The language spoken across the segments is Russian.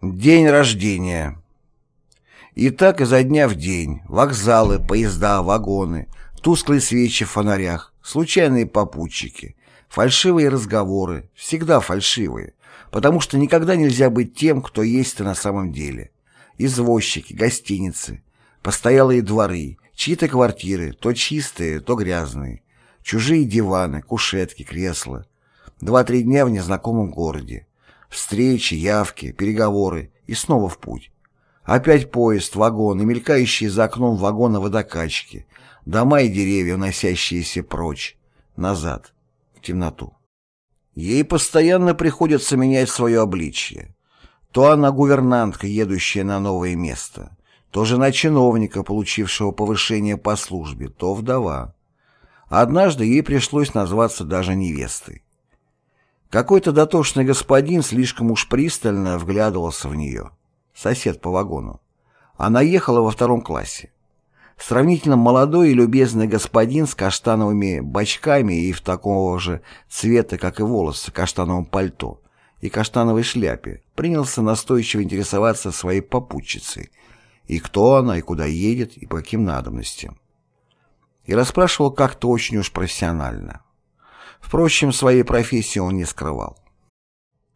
День рождения. И так изо дня в день. Вокзалы, поезда, вагоны, тусклые свечи в фонарях, случайные попутчики, фальшивые разговоры, всегда фальшивые, потому что никогда нельзя быть тем, кто есть ты на самом деле. Извозчики, гостиницы, постоялые дворы, чьи-то квартиры, то чистые, то грязные, чужие диваны, кушетки, кресла. Два-три дня в незнакомом городе Встречи, явки, переговоры и снова в путь. Опять поезд, вагон и мелькающие за окном вагона водокачки, дома и деревья, уносящиеся прочь, назад, в темноту. Ей постоянно приходится менять свое обличье. То она гувернантка, едущая на новое место, то жена чиновника, получившего повышение по службе, то вдова. Однажды ей пришлось назваться даже невестой. Какой-то дотошный господин слишком уж пристально вглядывался в нее. Сосед по вагону. Она ехала во втором классе. Сравнительно молодой и любезный господин с каштановыми бачками и в такого же цвета, как и волосы, каштановом пальто и каштановой шляпе, принялся настойчиво интересоваться своей попутчицей, и кто она, и куда едет, и по каким надобностям. И расспрашивал как-то очень уж профессионально. Впрочем, своей профессии он не скрывал.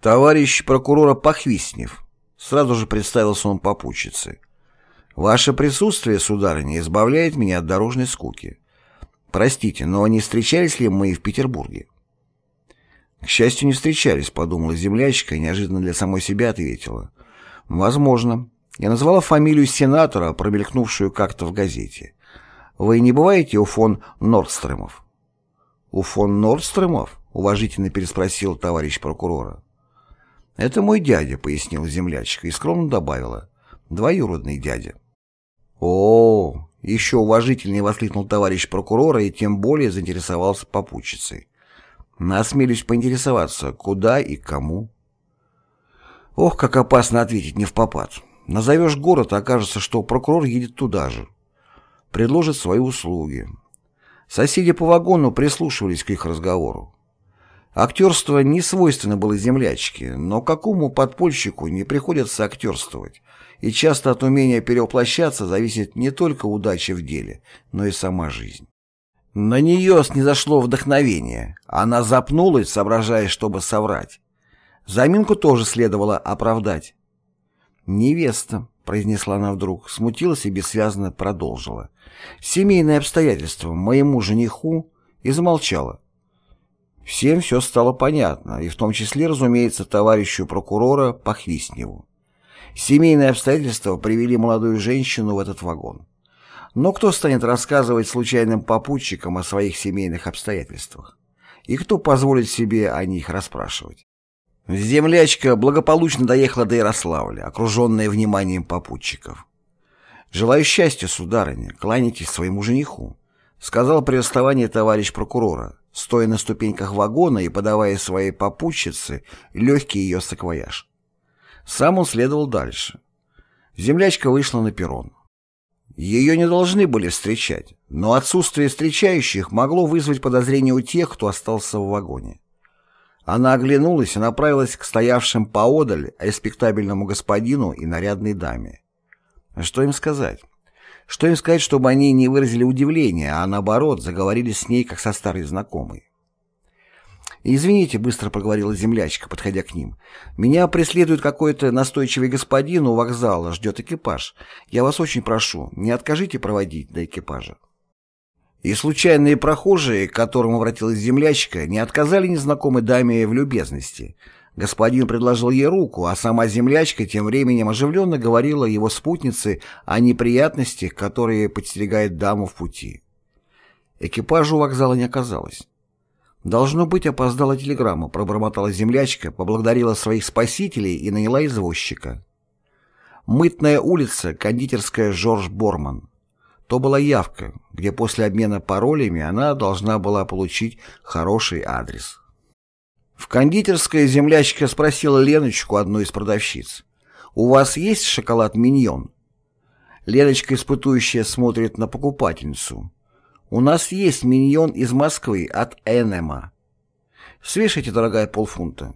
«Товарищ прокурора Похвистнев», — сразу же представился он попутчице. «Ваше присутствие, сударыня, избавляет меня от дорожной скуки. Простите, но не встречались ли мы в Петербурге?» «К счастью, не встречались», — подумала землячка и неожиданно для самой себя ответила. «Возможно. Я назвала фамилию сенатора, промелькнувшую как-то в газете. Вы не бываете у фон Нордстремов?» «У фон Нордстромов?» — уважительно переспросил товарищ прокурора. «Это мой дядя», — пояснила землячка и скромно добавила. «Двоюродный дядя». О, -о, -о еще уважительнее воскликнул товарищ прокурора и тем более заинтересовался попутчицей. Насмелюсь поинтересоваться, куда и кому. Ох, как опасно ответить не в попад. Назовешь город, окажется, что прокурор едет туда же. Предложит свои услуги. Соседи по вагону прислушивались к их разговору. Актерство не свойственно было землячке, но какому подпольщику не приходится актерствовать, и часто от умения перевоплощаться зависит не только удача в деле, но и сама жизнь. На нее снизошло вдохновение, она запнулась, соображая, чтобы соврать. Заминку тоже следовало оправдать. «Невеста», — произнесла она вдруг, смутилась и бессвязно продолжила. «Семейные обстоятельства моему жениху» и замолчала. Всем все стало понятно, и в том числе, разумеется, товарищу прокурора Похвистневу. Семейные обстоятельства привели молодую женщину в этот вагон. Но кто станет рассказывать случайным попутчикам о своих семейных обстоятельствах? И кто позволит себе о них расспрашивать? Землячка благополучно доехала до Ярославля, окруженная вниманием попутчиков. «Желаю счастья, сударыня, кланяйтесь своему жениху», сказал при расставании товарищ прокурора, стоя на ступеньках вагона и подавая своей попутчице легкий ее саквояж. Сам он следовал дальше. Землячка вышла на перрон. Ее не должны были встречать, но отсутствие встречающих могло вызвать подозрение у тех, кто остался в вагоне. Она оглянулась и направилась к стоявшим поодаль респектабельному господину и нарядной даме. Что им сказать? Что им сказать, чтобы они не выразили удивления, а наоборот, заговорили с ней, как со старой знакомой? «Извините», — быстро проговорила землячка, подходя к ним. «Меня преследует какой-то настойчивый господин у вокзала, ждет экипаж. Я вас очень прошу, не откажите проводить до экипажа». И случайные прохожие, к которым обратилась землячка, не отказали незнакомой даме в любезности. Господин предложил ей руку, а сама землячка тем временем оживленно говорила его спутнице о неприятностях, которые подстерегают даму в пути. Экипажа у вокзала не оказалось. «Должно быть, опоздала телеграмма», — пробормотала землячка, поблагодарила своих спасителей и наняла извозчика. Мытная улица, кондитерская Жорж Борман. То была явка, где после обмена паролями она должна была получить хороший адрес. В кондитерской землячка спросила Леночку, одну из продавщиц. «У вас есть шоколад «Миньон»?» Леночка, испытующая, смотрит на покупательницу. «У нас есть «Миньон» из Москвы от Энема. Свешайте, дорогая, полфунта».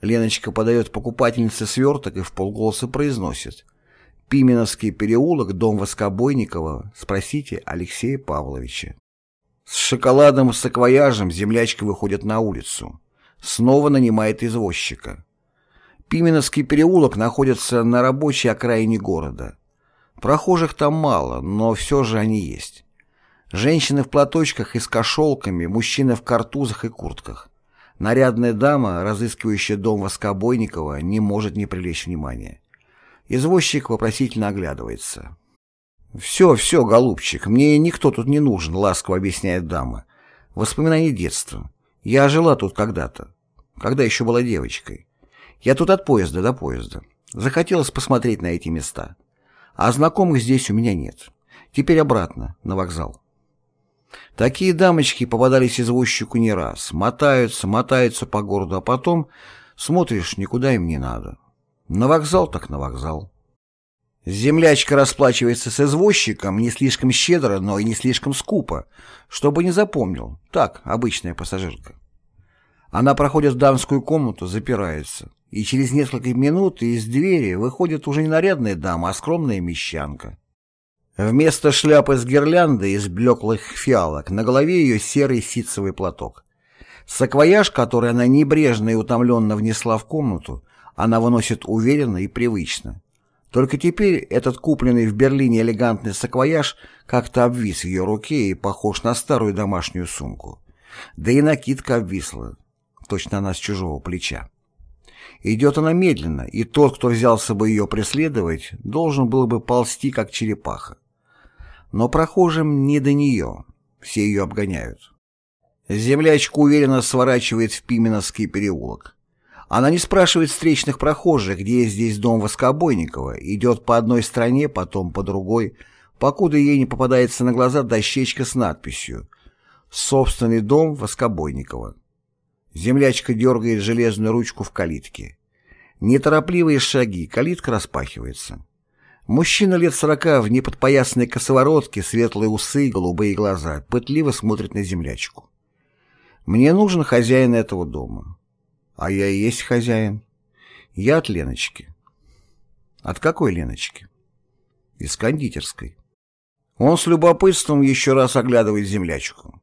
Леночка подает покупательнице сверток и в полголоса произносит. Пименовский переулок, дом Воскобойникова, спросите Алексея Павловича. С шоколадом и саквояжем землячка выходит на улицу. Снова нанимает извозчика. Пименовский переулок находится на рабочей окраине города. Прохожих там мало, но все же они есть. Женщины в платочках и с кошелками, мужчины в картузах и куртках. Нарядная дама, разыскивающая дом Воскобойникова, не может не привлечь внимания. Извозчик вопросительно оглядывается. «Все, все, голубчик, мне никто тут не нужен», — ласково объясняет дама. «Воспоминания детства. Я жила тут когда-то, когда еще была девочкой. Я тут от поезда до поезда. Захотелось посмотреть на эти места. А знакомых здесь у меня нет. Теперь обратно, на вокзал». Такие дамочки попадались извозчику не раз. Мотаются, мотаются по городу, а потом смотришь, никуда им не надо. На вокзал так на вокзал. Землячка расплачивается с извозчиком не слишком щедро, но и не слишком скупо, чтобы не запомнил. Так, обычная пассажирка. Она проходит в дамскую комнату, запирается, и через несколько минут из двери выходит уже не нарядная дама, а скромная мещанка. Вместо шляпы с гирляндой из блеклых фиалок на голове ее серый ситцевый платок. Саквояж, который она небрежно и утомленно внесла в комнату, она выносит уверенно и привычно. Только теперь этот купленный в Берлине элегантный саквояж как-то обвис в ее руке и похож на старую домашнюю сумку. Да и накидка обвисла, точно она с чужого плеча. Идет она медленно, и тот, кто взялся бы ее преследовать, должен был бы ползти, как черепаха. Но прохожим не до нее, все ее обгоняют. Землячка уверенно сворачивает в Пименовский переулок. Она не спрашивает встречных прохожих, где здесь дом Воскобойникова, идет по одной стороне, потом по другой, покуда ей не попадается на глаза дощечка с надписью «Собственный дом Воскобойникова». Землячка дергает железную ручку в калитке. Неторопливые шаги, калитка распахивается. Мужчина лет сорока в неподпоясанной косоворотке, светлые усы, голубые глаза, пытливо смотрит на землячку. «Мне нужен хозяин этого дома». «А я и есть хозяин». «Я от Леночки». «От какой Леночки?» «Из кондитерской». Он с любопытством еще раз оглядывает землячку.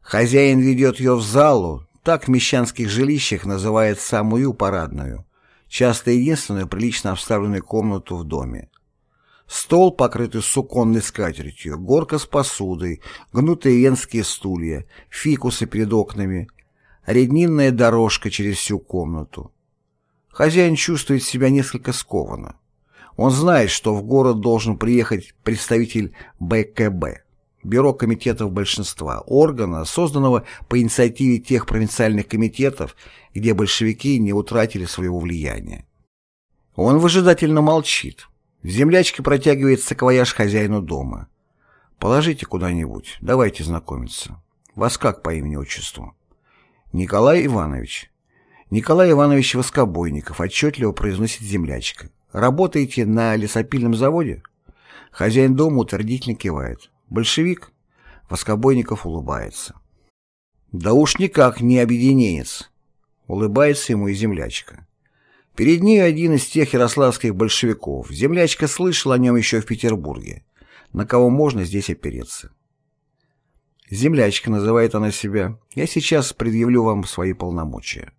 Хозяин ведет ее в залу, так в мещанских жилищах называют самую парадную, часто единственную прилично обставленную комнату в доме. Стол, покрытый суконной скатертью, горка с посудой, гнутые венские стулья, фикусы перед окнами, реднинная дорожка через всю комнату. Хозяин чувствует себя несколько скованно. Он знает, что в город должен приехать представитель БКБ, Бюро комитетов большинства, органа, созданного по инициативе тех провинциальных комитетов, где большевики не утратили своего влияния. Он выжидательно молчит, Землячка протягивает саквояж хозяину дома. «Положите куда-нибудь, давайте знакомиться. Вас как по имени-отчеству?» «Николай Иванович». «Николай Иванович Воскобойников», отчетливо произносит землячка. «Работаете на лесопильном заводе?» Хозяин дома утвердительно кивает. «Большевик?» Воскобойников улыбается. «Да уж никак не объединенец», — улыбается ему и землячка. Перед ней один из тех ярославских большевиков. Землячка слышала о нем еще в Петербурге. На кого можно здесь опереться? Землячка называет она себя. Я сейчас предъявлю вам свои полномочия.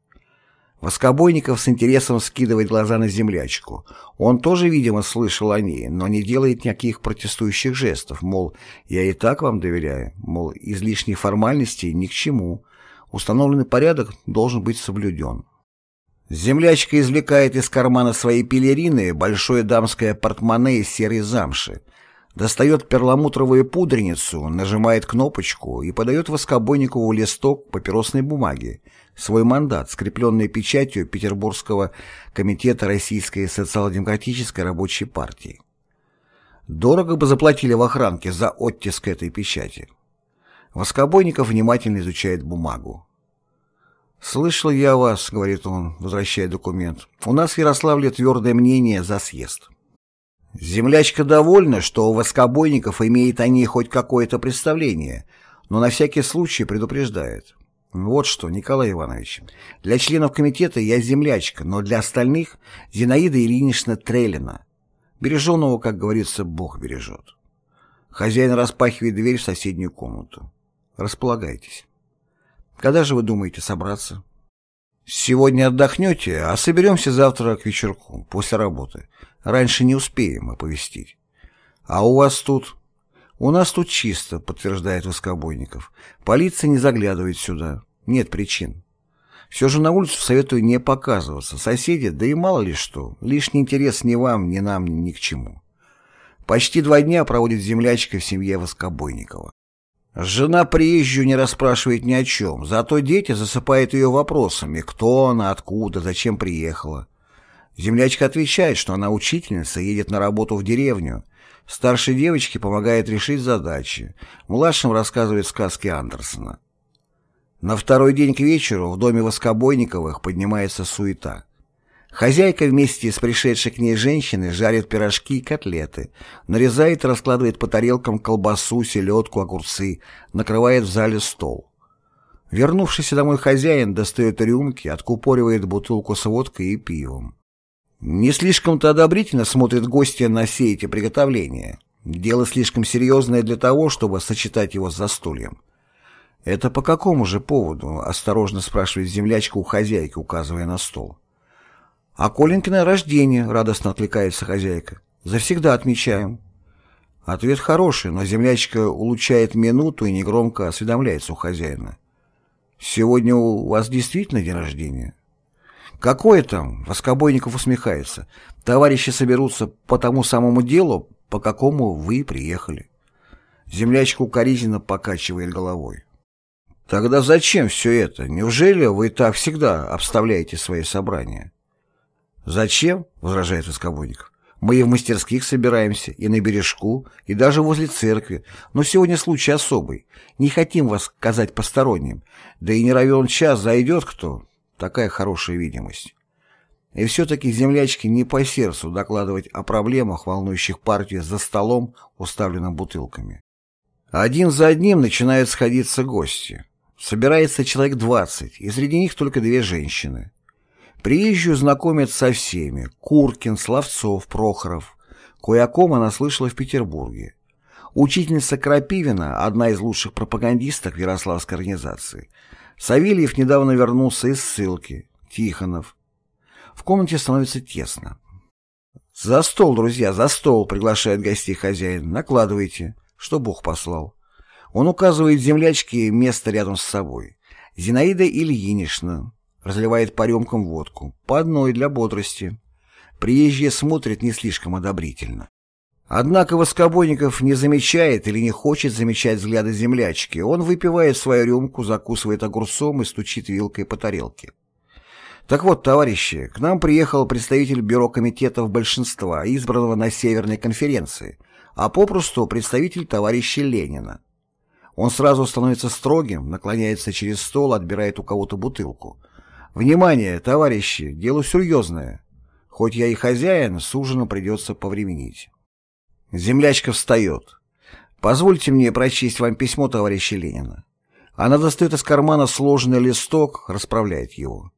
Воскобойников с интересом скидывает глаза на землячку. Он тоже, видимо, слышал о ней, но не делает никаких протестующих жестов, мол, я и так вам доверяю, мол, излишней формальности ни к чему. Установленный порядок должен быть соблюден. Землячка извлекает из кармана своей пелерины большое дамское портмоне из серой замши, достает перламутровую пудреницу, нажимает кнопочку и подает Воскобойникову листок папиросной бумаги, свой мандат, скрепленный печатью Петербургского комитета Российской социал-демократической рабочей партии. Дорого бы заплатили в охранке за оттиск этой печати. Воскобойников внимательно изучает бумагу. «Слышал я вас», — говорит он, возвращая документ. «У нас в Ярославле твердое мнение за съезд». Землячка довольна, что у воскобойников имеет о ней хоть какое-то представление, но на всякий случай предупреждает. Вот что, Николай Иванович, для членов комитета я землячка, но для остальных Зинаида Ильинична Трелина. Береженого, как говорится, Бог бережет. Хозяин распахивает дверь в соседнюю комнату. Располагайтесь. Когда же вы думаете собраться? Сегодня отдохнете, а соберемся завтра к вечерку, после работы. Раньше не успеем оповестить. А у вас тут... «У нас тут чисто», — подтверждает Воскобойников. «Полиция не заглядывает сюда. Нет причин. Все же на улицу советую не показываться. Соседи, да и мало ли что. Лишний интерес ни вам, ни нам, ни к чему». Почти два дня проводит землячка в семье Воскобойникова. Жена приезжую не расспрашивает ни о чем, зато дети засыпают ее вопросами, кто она, откуда, зачем приехала. Землячка отвечает, что она учительница, едет на работу в деревню, Старшей девочке помогает решить задачи, младшим рассказывает сказки Андерсона. На второй день к вечеру в доме Воскобойниковых поднимается суета. Хозяйка вместе с пришедшей к ней женщиной жарит пирожки и котлеты, нарезает и раскладывает по тарелкам колбасу, селедку, огурцы, накрывает в зале стол. Вернувшийся домой хозяин достает рюмки, откупоривает бутылку с водкой и пивом. Не слишком-то одобрительно смотрят гости на все эти приготовления. Дело слишком серьезное для того, чтобы сочетать его с застольем. «Это по какому же поводу?» — осторожно спрашивает землячка у хозяйки, указывая на стол. «А Коленькино рождение», — радостно откликается хозяйка. «Завсегда отмечаем». Ответ хороший, но землячка улучшает минуту и негромко осведомляется у хозяина. «Сегодня у вас действительно день рождения?» Какое там? Воскобойников усмехается. Товарищи соберутся по тому самому делу, по какому вы приехали. Землячка укоризненно покачивает головой. Тогда зачем все это? Неужели вы так всегда обставляете свои собрания? Зачем? возражает Воскобойников. Мы и в мастерских собираемся, и на бережку, и даже возле церкви. Но сегодня случай особый. Не хотим вас казать посторонним. Да и не равен час зайдет кто, Такая хорошая видимость. И все-таки землячки не по сердцу докладывать о проблемах, волнующих партию за столом, уставленным бутылками. Один за одним начинают сходиться гости. Собирается человек двадцать, и среди них только две женщины. Приезжую знакомят со всеми – Куркин, Славцов, Прохоров. Кое о ком она слышала в Петербурге. Учительница Крапивина, одна из лучших пропагандисток Ярославской организации – Савельев недавно вернулся из ссылки. Тихонов. В комнате становится тесно. «За стол, друзья, за стол!» — приглашает гостей хозяин. «Накладывайте, что Бог послал». Он указывает землячке место рядом с собой. Зинаида Ильинична разливает по рюмкам водку, по одной для бодрости. Приезжие смотрят не слишком одобрительно. Однако Воскобойников не замечает или не хочет замечать взгляды землячки. Он выпивает свою рюмку, закусывает огурцом и стучит вилкой по тарелке. Так вот, товарищи, к нам приехал представитель бюро комитетов большинства, избранного на Северной конференции, а попросту представитель товарища Ленина. Он сразу становится строгим, наклоняется через стол, отбирает у кого-то бутылку. «Внимание, товарищи, дело серьезное. Хоть я и хозяин, с ужином придется повременить». Землячка встает. «Позвольте мне прочесть вам письмо товарища Ленина». Она достает из кармана сложенный листок, расправляет его.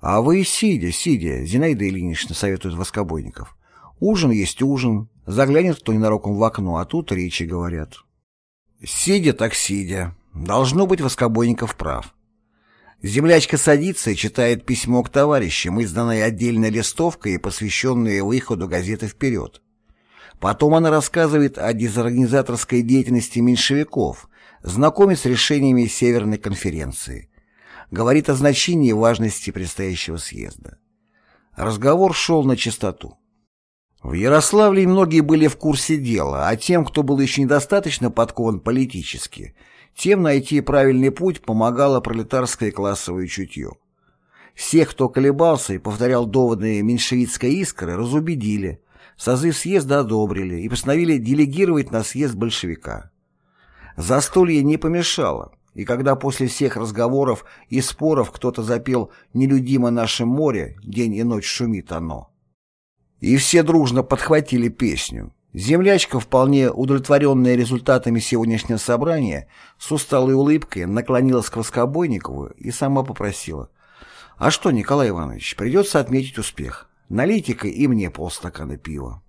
«А вы сидя, сидя, Зинаида Ильинична советует воскобойников. Ужин есть ужин, заглянет кто ненароком в окно, а тут речи говорят». Сидя так сидя. Должно быть, Воскобойников прав. Землячка садится и читает письмо к товарищам, изданное отдельной листовкой и посвященное выходу газеты «Вперед». Потом она рассказывает о дезорганизаторской деятельности меньшевиков, знакомит с решениями Северной конференции, говорит о значении и важности предстоящего съезда. Разговор шел на чистоту. В Ярославле многие были в курсе дела, а тем, кто был еще недостаточно подкован политически, тем найти правильный путь помогало пролетарское классовое чутье. Всех, кто колебался и повторял доводы меньшевистской искры, разубедили, Созыв съезда одобрили и постановили делегировать на съезд большевика. Застолье не помешало, и когда после всех разговоров и споров кто-то запел «Нелюдимо наше море, день и ночь шумит оно», и все дружно подхватили песню, Землячка, вполне удовлетворенная результатами сегодняшнего собрания, с усталой улыбкой наклонилась к Воскобойникову и сама попросила. «А что, Николай Иванович, придется отметить успех. Налейте-ка и мне полстакана пива».